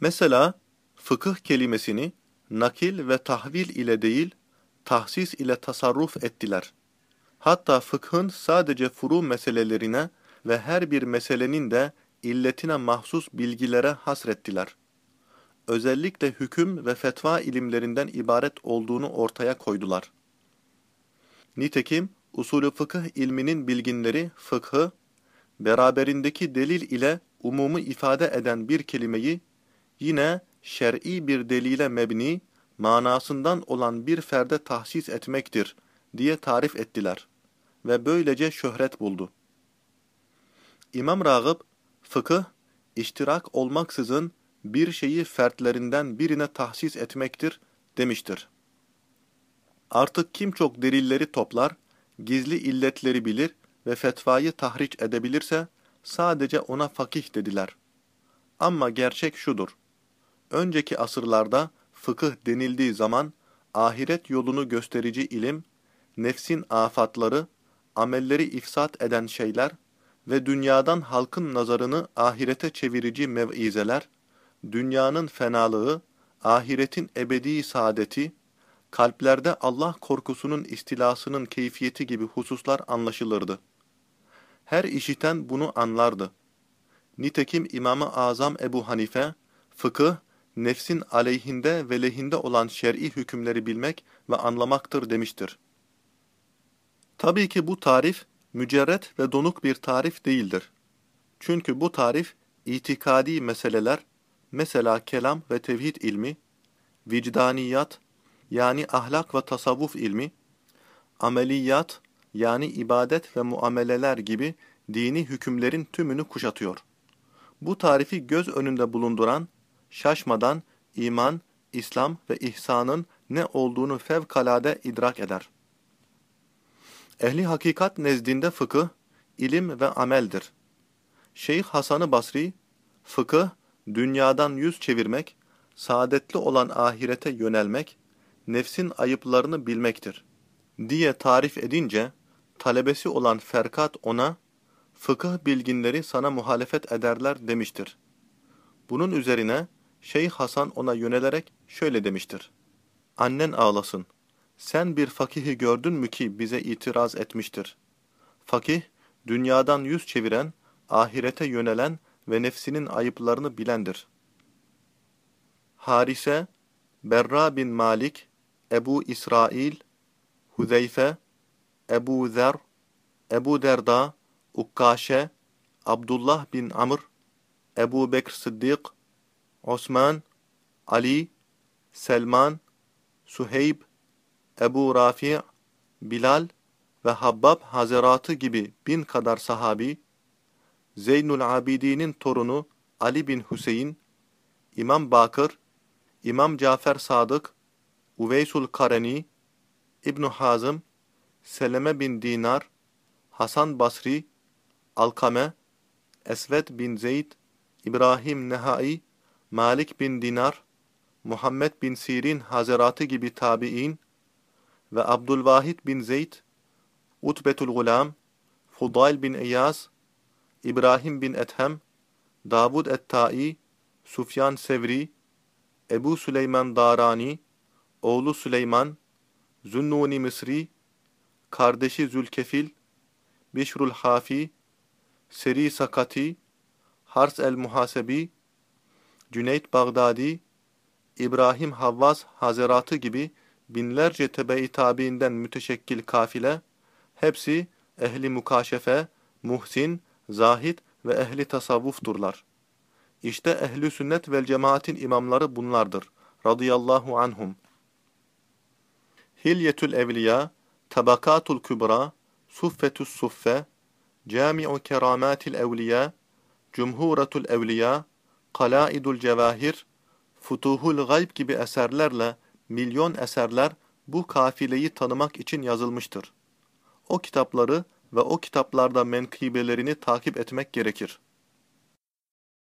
Mesela fıkıh kelimesini nakil ve tahvil ile değil, tahsis ile tasarruf ettiler. Hatta fıkhın sadece furu meselelerine ve her bir meselenin de illetine mahsus bilgilere hasrettiler. Özellikle hüküm ve fetva ilimlerinden ibaret olduğunu ortaya koydular. Nitekim usulü fıkıh ilminin bilginleri fıkhı, beraberindeki delil ile umumu ifade eden bir kelimeyi yine şer'i bir delile mebni, manasından olan bir ferde tahsis etmektir diye tarif ettiler ve böylece şöhret buldu. İmam Ragıp, fıkıh, iştirak olmaksızın bir şeyi fertlerinden birine tahsis etmektir demiştir. Artık kim çok delilleri toplar, gizli illetleri bilir ve fetvayı tahriç edebilirse sadece ona fakih dediler. Ama gerçek şudur. Önceki asırlarda fıkıh denildiği zaman ahiret yolunu gösterici ilim, nefsin afatları, amelleri ifsat eden şeyler ve dünyadan halkın nazarını ahirete çevirici mev'izeler, dünyanın fenalığı, ahiretin ebedi saadeti, kalplerde Allah korkusunun istilasının keyfiyeti gibi hususlar anlaşılırdı. Her işiten bunu anlardı. Nitekim İmam-ı Azam Ebu Hanife, fıkıh, nefsin aleyhinde ve lehinde olan şer'i hükümleri bilmek ve anlamaktır demiştir. Tabii ki bu tarif, mücerret ve donuk bir tarif değildir. Çünkü bu tarif, itikadi meseleler, mesela kelam ve tevhid ilmi, vicdaniyat, yani ahlak ve tasavvuf ilmi, ameliyat, yani ibadet ve muameleler gibi dini hükümlerin tümünü kuşatıyor. Bu tarifi göz önünde bulunduran, şaşmadan iman, İslam ve ihsanın ne olduğunu fevkalade idrak eder. Ehli hakikat nezdinde fıkıh, ilim ve ameldir. Şeyh Hasan-ı Basri, fıkıh, dünyadan yüz çevirmek, saadetli olan ahirete yönelmek, nefsin ayıplarını bilmektir. diye tarif edince, talebesi olan Ferkat ona, fıkıh bilginleri sana muhalefet ederler demiştir. Bunun üzerine, Şeyh Hasan ona yönelerek şöyle demiştir. Annen ağlasın. Sen bir fakihi gördün mü ki bize itiraz etmiştir. Fakih, dünyadan yüz çeviren, ahirete yönelen ve nefsinin ayıplarını bilendir. Harise, Berra bin Malik, Ebu İsrail, Huzeyfe, Ebu Zer, Ebu Derda, Ukkaşe, Abdullah bin Amr, Ebu Bekr Sıddık, Osman, Ali, Selman, Suheyb, Ebu Rafi, Bilal ve Habbab Hazeratı gibi bin kadar sahabi, Zeynul Abidin'in torunu Ali bin Hüseyin, İmam Bakır, İmam Cafer Sadık, Uveysul Kareni, İbn Hazım, Seleme bin Dinar, Hasan Basri, Alkame, Esved bin Zeyd, İbrahim Nehai, Malik bin Dinar, Muhammed bin Sirin Hazeratı gibi tabi'in ve Abdülvahid bin Zeyd, Utbetul Gulam, Fudayl bin İyaz, İbrahim bin Ethem, Davud et-Tai, Sufyan Sevri, Ebu Süleyman Darani, oğlu Süleyman, Zünnuni Misri, kardeşi Zülkefil, Bişrul Hafi, Seri Sakati, Hars el-Muhasebi, Cüneyt Bağdadi, İbrahim Havvaz Hazeratı gibi binlerce tebe-i tabiinden müteşekkil kafile, hepsi ehli mukaşefe, muhsin, zahid ve ehli tasavvufturlar. İşte ehli sünnet vel cemaatin imamları bunlardır. Radıyallahu anhum. Hilyetül Evliya, Tabakatul Kübra, Suffetü's Suffe, Cami'u Keramatil Evliya, Cumhuratul Evliya, Kalaidul Cevahir, Futuhul Gayb gibi eserlerle milyon eserler bu kafileyi tanımak için yazılmıştır. O kitapları ve o kitaplarda menkıbelerini takip etmek gerekir.